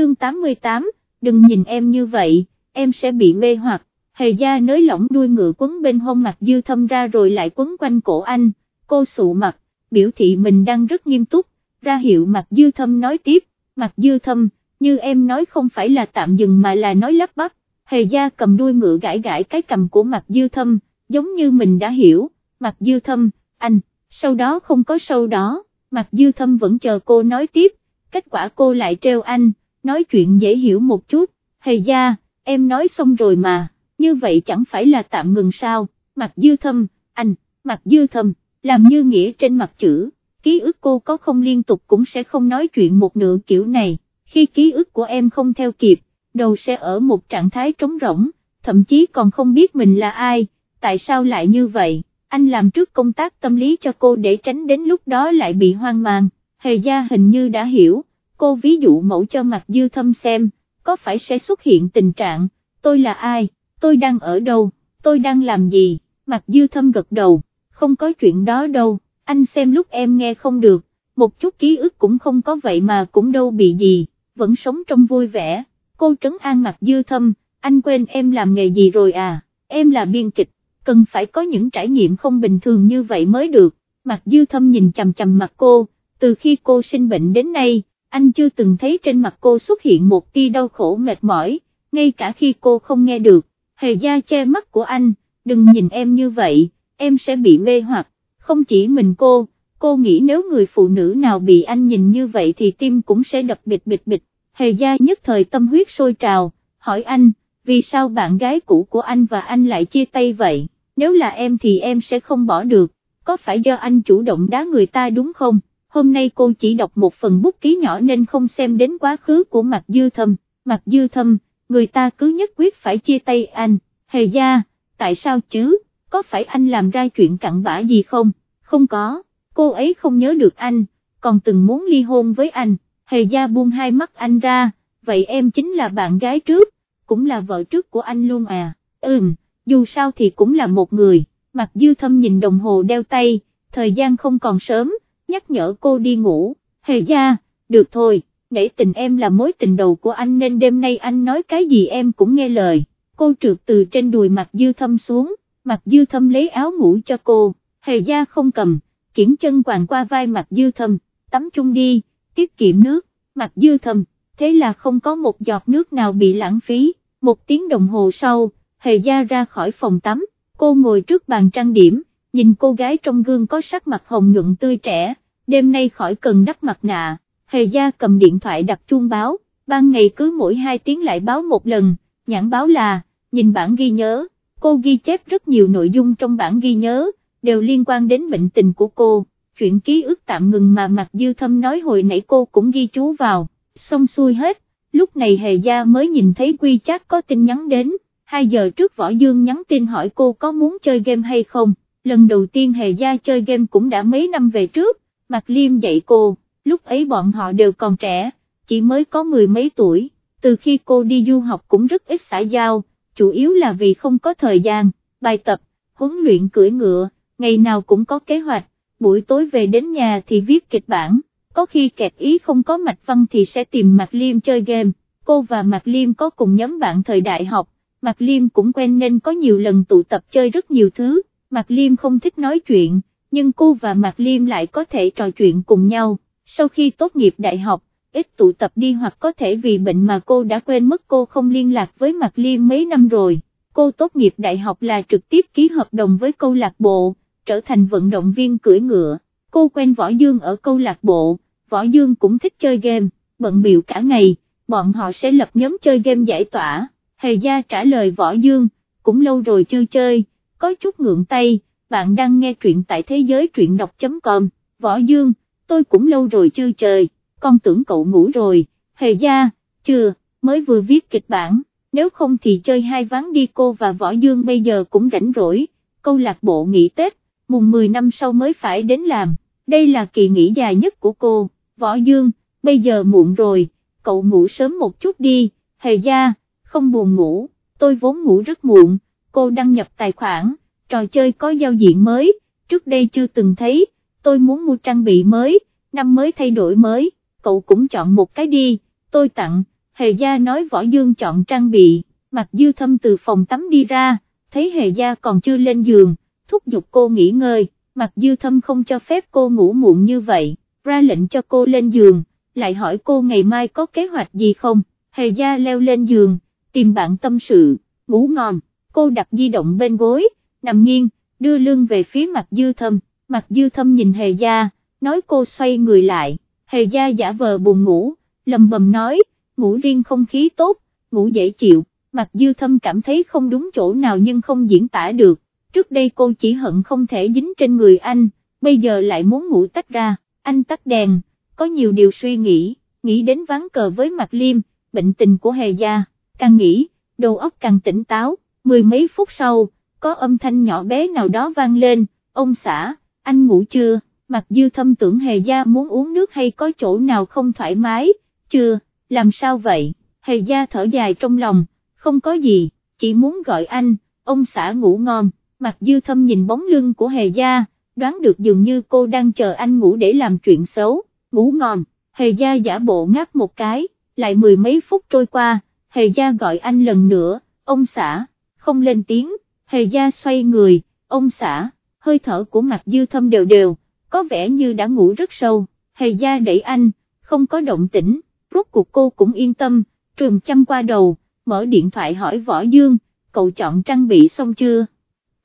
chương 88, đừng nhìn em như vậy, em sẽ bị mê hoặc, hề gia nới lỏng đuôi ngựa quấn bên hông mặt dư thâm ra rồi lại quấn quanh cổ anh, cô sụ mặt, biểu thị mình đang rất nghiêm túc, ra hiệu mặt dư thâm nói tiếp, mặt dư thâm, như em nói không phải là tạm dừng mà là nói lắp bắp, hề gia cầm đuôi ngựa gãi gãi cái cầm của mặt dư thâm, giống như mình đã hiểu, mặt dư thâm, anh, sau đó không có sau đó, mặt dư thâm vẫn chờ cô nói tiếp, kết quả cô lại treo anh, nói chuyện dễ hiểu một chút, hề gia, em nói xong rồi mà, như vậy chẳng phải là tạm ngừng sao, mặt dư thâm, anh, mặt dư thâm, làm như nghĩa trên mặt chữ, ký ức cô có không liên tục cũng sẽ không nói chuyện một nửa kiểu này, khi ký ức của em không theo kịp, đầu sẽ ở một trạng thái trống rỗng, thậm chí còn không biết mình là ai, tại sao lại như vậy, anh làm trước công tác tâm lý cho cô để tránh đến lúc đó lại bị hoang mang, hề gia hình như đã hiểu, cô ví dụ mẫu cho mặt dư thâm xem, có phải sẽ xuất hiện tình trạng, tôi là ai, tôi đang ở đâu, tôi đang làm gì, mặt dư thâm gật đầu, không có chuyện đó đâu, anh xem lúc em nghe không được, một chút ký ức cũng không có vậy mà cũng đâu bị gì, vẫn sống trong vui vẻ, cô trấn an mặt dư thâm, anh quên em làm nghề gì rồi à, em là biên kịch, cần phải có những trải nghiệm không bình thường như vậy mới được, mặt dư thâm nhìn chầm chầm mặt cô, từ khi cô sinh bệnh đến nay, anh chưa từng thấy trên mặt cô xuất hiện một tia đau khổ mệt mỏi, ngay cả khi cô không nghe được, hề gia che mắt của anh, đừng nhìn em như vậy, em sẽ bị mê hoặc, không chỉ mình cô, cô nghĩ nếu người phụ nữ nào bị anh nhìn như vậy thì tim cũng sẽ đập bịch bịch bịch, hề gia nhất thời tâm huyết sôi trào, hỏi anh, vì sao bạn gái cũ của anh và anh lại chia tay vậy, nếu là em thì em sẽ không bỏ được, có phải do anh chủ động đá người ta đúng không? Hôm nay cô chỉ đọc một phần bút ký nhỏ nên không xem đến quá khứ của Mạc dư thâm, Mạc dư thâm, người ta cứ nhất quyết phải chia tay anh, hề gia, tại sao chứ, có phải anh làm ra chuyện cặn bã gì không, không có, cô ấy không nhớ được anh, còn từng muốn ly hôn với anh, hề gia buông hai mắt anh ra, vậy em chính là bạn gái trước, cũng là vợ trước của anh luôn à, ừm, dù sao thì cũng là một người, Mạc dư thâm nhìn đồng hồ đeo tay, thời gian không còn sớm, nhắc nhở cô đi ngủ, hề gia, được thôi, nể tình em là mối tình đầu của anh nên đêm nay anh nói cái gì em cũng nghe lời, cô trượt từ trên đùi mặt dư thâm xuống, mặt dư thâm lấy áo ngủ cho cô, hề gia không cầm, kiển chân quàng qua vai mặt dư thâm, tắm chung đi, tiết kiệm nước, mặt dư thâm, thế là không có một giọt nước nào bị lãng phí, một tiếng đồng hồ sau, hề gia ra khỏi phòng tắm, cô ngồi trước bàn trang điểm, nhìn cô gái trong gương có sắc mặt hồng nhuận tươi trẻ, đêm nay khỏi cần đắp mặt nạ, hề gia cầm điện thoại đặt chuông báo, ban ngày cứ mỗi hai tiếng lại báo một lần, nhãn báo là, nhìn bản ghi nhớ, cô ghi chép rất nhiều nội dung trong bản ghi nhớ, đều liên quan đến bệnh tình của cô, chuyện ký ức tạm ngừng mà Mạc Dư Thâm nói hồi nãy cô cũng ghi chú vào, xong xuôi hết, lúc này hề gia mới nhìn thấy quy chắc có tin nhắn đến, 2 giờ trước Võ Dương nhắn tin hỏi cô có muốn chơi game hay không, lần đầu tiên hề gia chơi game cũng đã mấy năm về trước, Mạc Liêm dạy cô, lúc ấy bọn họ đều còn trẻ, chỉ mới có mười mấy tuổi, từ khi cô đi du học cũng rất ít xã giao, chủ yếu là vì không có thời gian, bài tập, huấn luyện cưỡi ngựa, ngày nào cũng có kế hoạch, buổi tối về đến nhà thì viết kịch bản, có khi kẹt ý không có mạch văn thì sẽ tìm Mạc Liêm chơi game, cô và Mạc Liêm có cùng nhóm bạn thời đại học, Mạc Liêm cũng quen nên có nhiều lần tụ tập chơi rất nhiều thứ, Mạc Liêm không thích nói chuyện nhưng cô và Mạc Liêm lại có thể trò chuyện cùng nhau, sau khi tốt nghiệp đại học, ít tụ tập đi hoặc có thể vì bệnh mà cô đã quên mất cô không liên lạc với Mạc Liêm mấy năm rồi, cô tốt nghiệp đại học là trực tiếp ký hợp đồng với câu lạc bộ, trở thành vận động viên cưỡi ngựa, cô quen Võ Dương ở câu lạc bộ, Võ Dương cũng thích chơi game, bận biểu cả ngày, bọn họ sẽ lập nhóm chơi game giải tỏa, Hề Gia trả lời Võ Dương, cũng lâu rồi chưa chơi, có chút ngượng tay bạn đang nghe truyện tại thế giới truyện đọc.com, Võ Dương, tôi cũng lâu rồi chưa chơi, con tưởng cậu ngủ rồi, hề gia, chưa, mới vừa viết kịch bản, nếu không thì chơi hai ván đi cô và Võ Dương bây giờ cũng rảnh rỗi, câu lạc bộ nghỉ Tết, mùng 10 năm sau mới phải đến làm, đây là kỳ nghỉ dài nhất của cô, Võ Dương, bây giờ muộn rồi, cậu ngủ sớm một chút đi, hề gia, không buồn ngủ, tôi vốn ngủ rất muộn, cô đăng nhập tài khoản trò chơi có giao diện mới, trước đây chưa từng thấy, tôi muốn mua trang bị mới, năm mới thay đổi mới, cậu cũng chọn một cái đi, tôi tặng, Hề gia nói võ dương chọn trang bị, mặt dư thâm từ phòng tắm đi ra, thấy hề gia còn chưa lên giường, thúc giục cô nghỉ ngơi, mặt dư thâm không cho phép cô ngủ muộn như vậy, ra lệnh cho cô lên giường, lại hỏi cô ngày mai có kế hoạch gì không, hề gia leo lên giường, tìm bạn tâm sự, ngủ ngon, cô đặt di động bên gối, nằm nghiêng, đưa lưng về phía mặt dư thâm, mặt dư thâm nhìn hề gia, nói cô xoay người lại, hề gia giả vờ buồn ngủ, lầm bầm nói, ngủ riêng không khí tốt, ngủ dễ chịu, mặt dư thâm cảm thấy không đúng chỗ nào nhưng không diễn tả được, trước đây cô chỉ hận không thể dính trên người anh, bây giờ lại muốn ngủ tách ra, anh tắt đèn, có nhiều điều suy nghĩ, nghĩ đến ván cờ với mặt liêm, bệnh tình của hề gia, càng nghĩ, đầu óc càng tỉnh táo, mười mấy phút sau, có âm thanh nhỏ bé nào đó vang lên, ông xã, anh ngủ chưa, mặt dư thâm tưởng hề gia muốn uống nước hay có chỗ nào không thoải mái, chưa, làm sao vậy, hề gia thở dài trong lòng, không có gì, chỉ muốn gọi anh, ông xã ngủ ngon, mặt dư thâm nhìn bóng lưng của hề gia, đoán được dường như cô đang chờ anh ngủ để làm chuyện xấu, ngủ ngon, hề gia giả bộ ngáp một cái, lại mười mấy phút trôi qua, hề gia gọi anh lần nữa, ông xã, không lên tiếng, hề gia xoay người, ông xã, hơi thở của mặt dư thâm đều đều, có vẻ như đã ngủ rất sâu, hề gia đẩy anh, không có động tĩnh, rốt cuộc cô cũng yên tâm, trùm chăm qua đầu, mở điện thoại hỏi Võ Dương, cậu chọn trang bị xong chưa?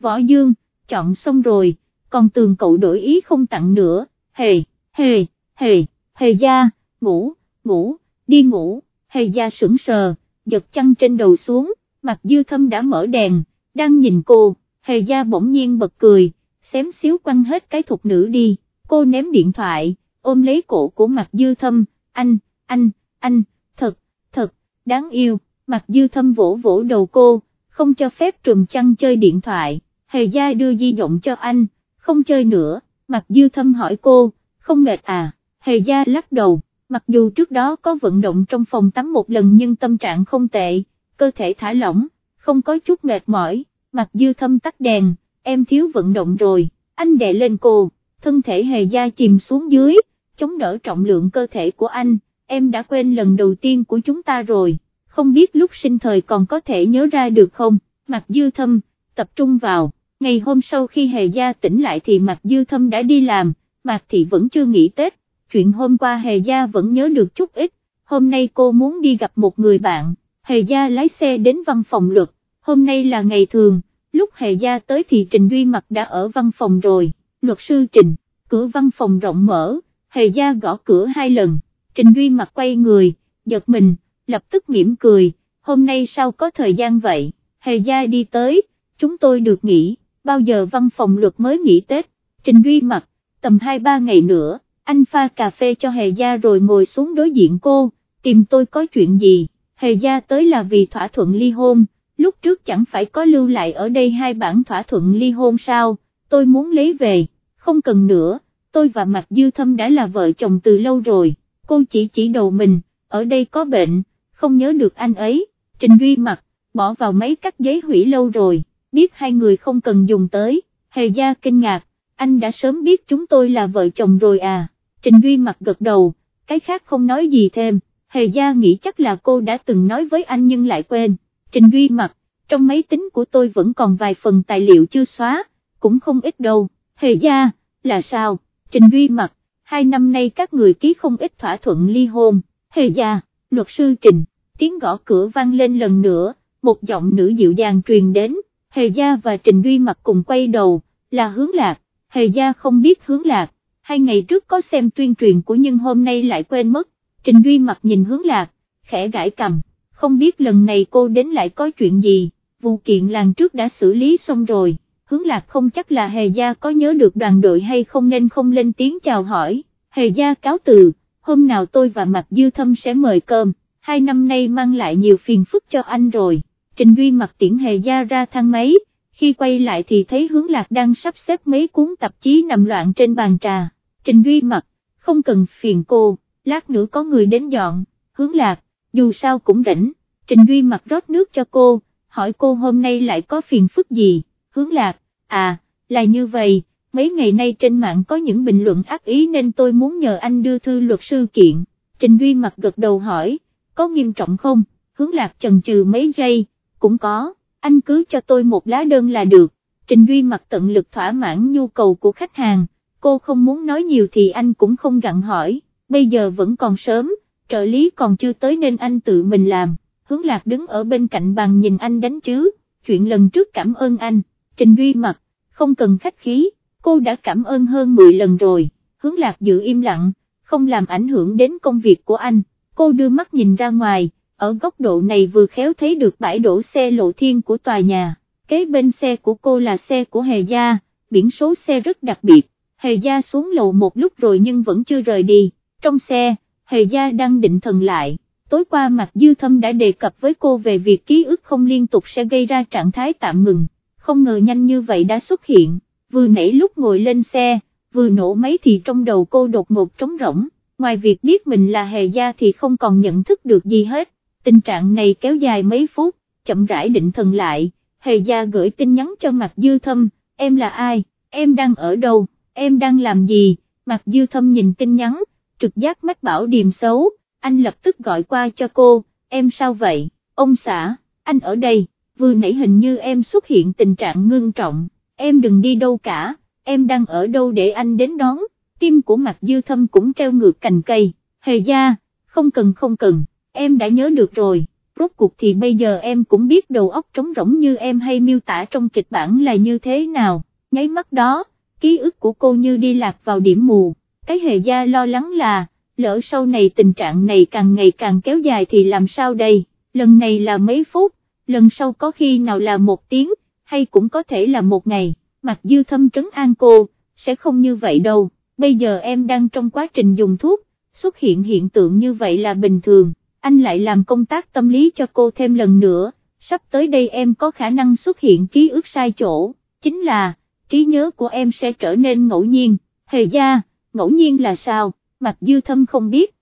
Võ Dương, chọn xong rồi, còn tường cậu đổi ý không tặng nữa, hề, hề, hề, hề gia, ngủ, ngủ, đi ngủ, hề gia sững sờ, giật chăn trên đầu xuống, mặt dư thâm đã mở đèn, đang nhìn cô, hề gia bỗng nhiên bật cười, xém xíu quăng hết cái thục nữ đi, cô ném điện thoại, ôm lấy cổ của mặt dư thâm, anh, anh, anh, thật, thật, đáng yêu, mặt dư thâm vỗ vỗ đầu cô, không cho phép trùm chăn chơi điện thoại, hề gia đưa di động cho anh, không chơi nữa, mặt dư thâm hỏi cô, không mệt à, hề gia lắc đầu, mặc dù trước đó có vận động trong phòng tắm một lần nhưng tâm trạng không tệ, cơ thể thả lỏng, không có chút mệt mỏi, mặt dư thâm tắt đèn, em thiếu vận động rồi, anh đè lên cô, thân thể hề gia chìm xuống dưới, chống đỡ trọng lượng cơ thể của anh, em đã quên lần đầu tiên của chúng ta rồi, không biết lúc sinh thời còn có thể nhớ ra được không, mặt dư thâm, tập trung vào, ngày hôm sau khi hề gia tỉnh lại thì mặt dư thâm đã đi làm, mặt thì vẫn chưa nghỉ Tết, chuyện hôm qua hề gia vẫn nhớ được chút ít, hôm nay cô muốn đi gặp một người bạn, hề gia lái xe đến văn phòng luật, hôm nay là ngày thường, lúc hề gia tới thì Trình Duy Mặc đã ở văn phòng rồi, luật sư Trình, cửa văn phòng rộng mở, hề gia gõ cửa hai lần, Trình Duy Mặc quay người, giật mình, lập tức mỉm cười, hôm nay sao có thời gian vậy, hề gia đi tới, chúng tôi được nghỉ, bao giờ văn phòng luật mới nghỉ Tết, Trình Duy Mặc, tầm 2-3 ngày nữa, anh pha cà phê cho hề gia rồi ngồi xuống đối diện cô, tìm tôi có chuyện gì, hề gia tới là vì thỏa thuận ly hôn lúc trước chẳng phải có lưu lại ở đây hai bản thỏa thuận ly hôn sao, tôi muốn lấy về, không cần nữa, tôi và Mạc Dư Thâm đã là vợ chồng từ lâu rồi, cô chỉ chỉ đầu mình, ở đây có bệnh, không nhớ được anh ấy, Trình Duy Mặc, bỏ vào mấy cắt giấy hủy lâu rồi, biết hai người không cần dùng tới, hề gia kinh ngạc, anh đã sớm biết chúng tôi là vợ chồng rồi à, Trình Duy Mặc gật đầu, cái khác không nói gì thêm, hề gia nghĩ chắc là cô đã từng nói với anh nhưng lại quên. Trình Duy Mặc, trong máy tính của tôi vẫn còn vài phần tài liệu chưa xóa, cũng không ít đâu, hề gia, là sao, Trình Duy Mặc, hai năm nay các người ký không ít thỏa thuận ly hôn, hề gia, luật sư Trình, tiếng gõ cửa vang lên lần nữa, một giọng nữ dịu dàng truyền đến, hề gia và Trình Duy Mặc cùng quay đầu, là hướng lạc, hề gia không biết hướng lạc, hai ngày trước có xem tuyên truyền của nhưng hôm nay lại quên mất, Trình Duy Mặc nhìn hướng lạc, khẽ gãi cầm không biết lần này cô đến lại có chuyện gì, vụ kiện làng trước đã xử lý xong rồi, hướng lạc không chắc là hề gia có nhớ được đoàn đội hay không nên không lên tiếng chào hỏi, hề gia cáo từ, hôm nào tôi và Mạc Dư Thâm sẽ mời cơm, hai năm nay mang lại nhiều phiền phức cho anh rồi, Trình Duy mặc tiễn hề gia ra thang máy, khi quay lại thì thấy hướng lạc đang sắp xếp mấy cuốn tạp chí nằm loạn trên bàn trà, Trình Duy mặc, không cần phiền cô, lát nữa có người đến dọn, hướng lạc, dù sao cũng rảnh, Trình Duy mặc rót nước cho cô, hỏi cô hôm nay lại có phiền phức gì, hướng lạc, à, là như vậy, mấy ngày nay trên mạng có những bình luận ác ý nên tôi muốn nhờ anh đưa thư luật sư kiện, Trình Duy mặc gật đầu hỏi, có nghiêm trọng không, hướng lạc chần chừ mấy giây, cũng có, anh cứ cho tôi một lá đơn là được, Trình Duy mặt tận lực thỏa mãn nhu cầu của khách hàng, cô không muốn nói nhiều thì anh cũng không gặn hỏi, bây giờ vẫn còn sớm, trợ lý còn chưa tới nên anh tự mình làm, hướng lạc đứng ở bên cạnh bàn nhìn anh đánh chứ, chuyện lần trước cảm ơn anh, Trình Duy mặt, không cần khách khí, cô đã cảm ơn hơn 10 lần rồi, hướng lạc giữ im lặng, không làm ảnh hưởng đến công việc của anh, cô đưa mắt nhìn ra ngoài, ở góc độ này vừa khéo thấy được bãi đổ xe lộ thiên của tòa nhà, kế bên xe của cô là xe của Hề Gia, biển số xe rất đặc biệt, Hề Gia xuống lầu một lúc rồi nhưng vẫn chưa rời đi, trong xe, Hề Gia đang định thần lại, tối qua Mạc Dư Thâm đã đề cập với cô về việc ký ức không liên tục sẽ gây ra trạng thái tạm ngừng, không ngờ nhanh như vậy đã xuất hiện, vừa nãy lúc ngồi lên xe, vừa nổ máy thì trong đầu cô đột ngột trống rỗng, ngoài việc biết mình là Hề Gia thì không còn nhận thức được gì hết, tình trạng này kéo dài mấy phút, chậm rãi định thần lại, Hề Gia gửi tin nhắn cho Mạc Dư Thâm, em là ai, em đang ở đâu, em đang làm gì, Mạc Dư Thâm nhìn tin nhắn, trực giác mách bảo điềm xấu, anh lập tức gọi qua cho cô, em sao vậy, ông xã, anh ở đây, vừa nãy hình như em xuất hiện tình trạng ngưng trọng, em đừng đi đâu cả, em đang ở đâu để anh đến đón, tim của mặt Dư Thâm cũng treo ngược cành cây, Hề Gia, không cần không cần, em đã nhớ được rồi rốt cuộc thì bây giờ em cũng biết đầu óc trống rỗng như em hay miêu tả trong kịch bản là như thế nào, nháy mắt đó, ký ức của cô như đi lạc vào điểm mù, cái hề gia lo lắng là, lỡ sau này tình trạng này càng ngày càng kéo dài thì làm sao đây, lần này là mấy phút, lần sau có khi nào là một tiếng, hay cũng có thể là một ngày, mặc dư thâm trấn an cô, sẽ không như vậy đâu, bây giờ em đang trong quá trình dùng thuốc, xuất hiện hiện tượng như vậy là bình thường. Anh lại làm công tác tâm lý cho cô thêm lần nữa, sắp tới đây em có khả năng xuất hiện ký ức sai chỗ, chính là, trí nhớ của em sẽ trở nên ngẫu nhiên, hề gia, ngẫu nhiên là sao, Mạch Dư Thâm không biết,